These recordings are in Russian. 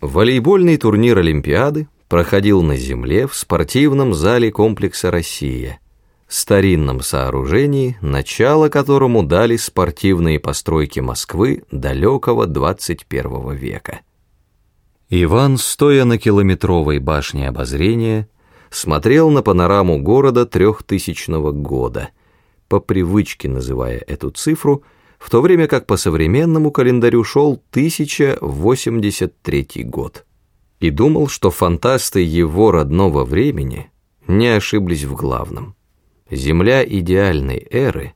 Волейбольный турнир Олимпиады проходил на земле в спортивном зале комплекса «Россия», старинном сооружении, начало которому дали спортивные постройки Москвы далекого 21 века. Иван, стоя на километровой башне обозрения, смотрел на панораму города трехтысячного года, по привычке называя эту цифру – в то время как по современному календарю шел 1083 год. И думал, что фантасты его родного времени не ошиблись в главном. Земля идеальной эры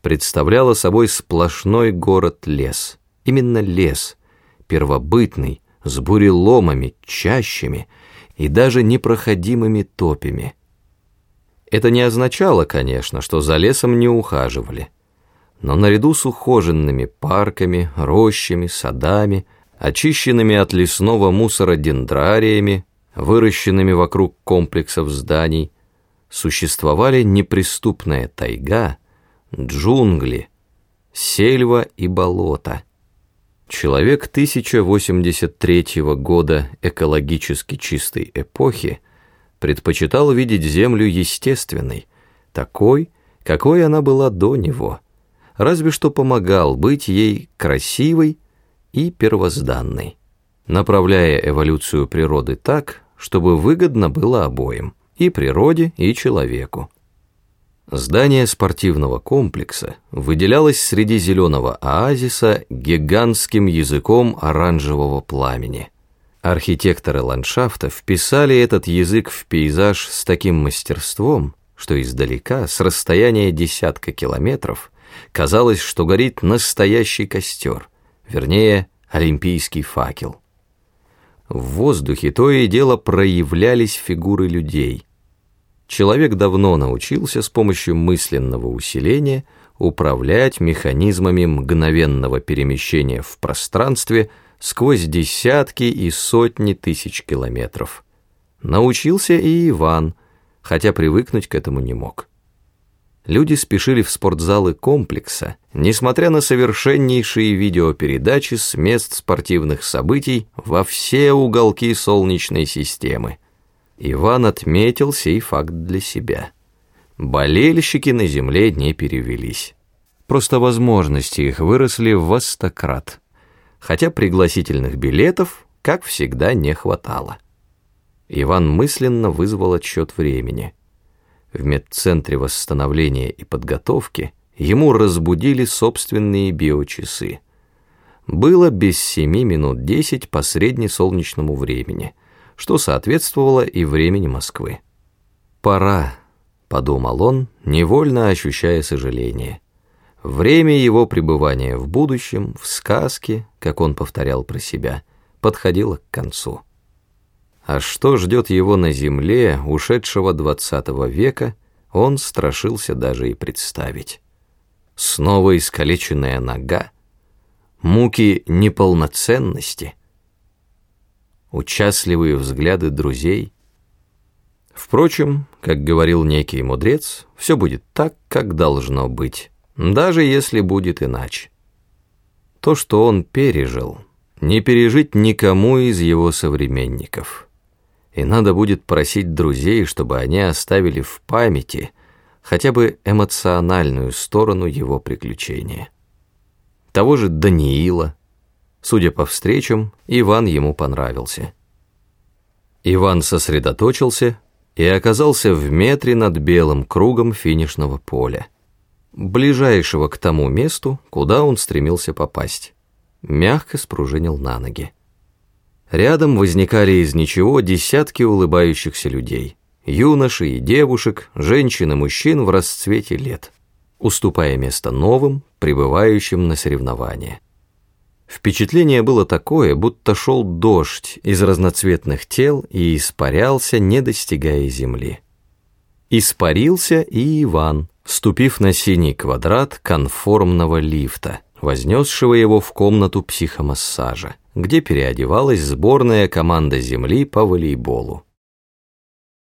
представляла собой сплошной город-лес. Именно лес, первобытный, с буреломами, чащами и даже непроходимыми топями. Это не означало, конечно, что за лесом не ухаживали – но наряду с ухоженными парками, рощами, садами, очищенными от лесного мусора дендрариями, выращенными вокруг комплексов зданий, существовали неприступная тайга, джунгли, сельва и болото. Человек 1083 года экологически чистой эпохи предпочитал видеть Землю естественной, такой, какой она была до него – разве что помогал быть ей красивой и первозданной, направляя эволюцию природы так, чтобы выгодно было обоим, и природе, и человеку. Здание спортивного комплекса выделялось среди зеленого оазиса гигантским языком оранжевого пламени. Архитекторы ландшафта вписали этот язык в пейзаж с таким мастерством, что издалека, с расстояния десятка километров, Казалось, что горит настоящий костер, вернее, олимпийский факел. В воздухе то и дело проявлялись фигуры людей. Человек давно научился с помощью мысленного усиления управлять механизмами мгновенного перемещения в пространстве сквозь десятки и сотни тысяч километров. Научился и Иван, хотя привыкнуть к этому не мог люди спешили в спортзалы комплекса, несмотря на совершеннейшие видеопередачи с мест спортивных событий во все уголки Солнечной системы. Иван отметил сей факт для себя. Болельщики на Земле не перевелись. Просто возможности их выросли в востократ, хотя пригласительных билетов, как всегда, не хватало. Иван мысленно вызвал отсчет времени – в медцентре восстановления и подготовки ему разбудили собственные биочасы. Было без семи минут десять по среднесолнечному времени, что соответствовало и времени Москвы. «Пора», — подумал он, невольно ощущая сожаление. Время его пребывания в будущем, в сказке, как он повторял про себя, подходило к концу. А что ждет его на земле, ушедшего двадцатого века, он страшился даже и представить. Снова искалеченная нога, муки неполноценности, участливые взгляды друзей. Впрочем, как говорил некий мудрец, все будет так, как должно быть, даже если будет иначе. То, что он пережил, не пережить никому из его современников – и надо будет просить друзей, чтобы они оставили в памяти хотя бы эмоциональную сторону его приключения. Того же Даниила, судя по встречам, Иван ему понравился. Иван сосредоточился и оказался в метре над белым кругом финишного поля, ближайшего к тому месту, куда он стремился попасть. Мягко спружинил на ноги. Рядом возникали из ничего десятки улыбающихся людей. Юношей и девушек, женщин и мужчин в расцвете лет, уступая место новым, прибывающим на соревнования. Впечатление было такое, будто шел дождь из разноцветных тел и испарялся, не достигая земли. Испарился и Иван, ступив на синий квадрат конформного лифта, вознесшего его в комнату психомассажа где переодевалась сборная команда Земли по волейболу.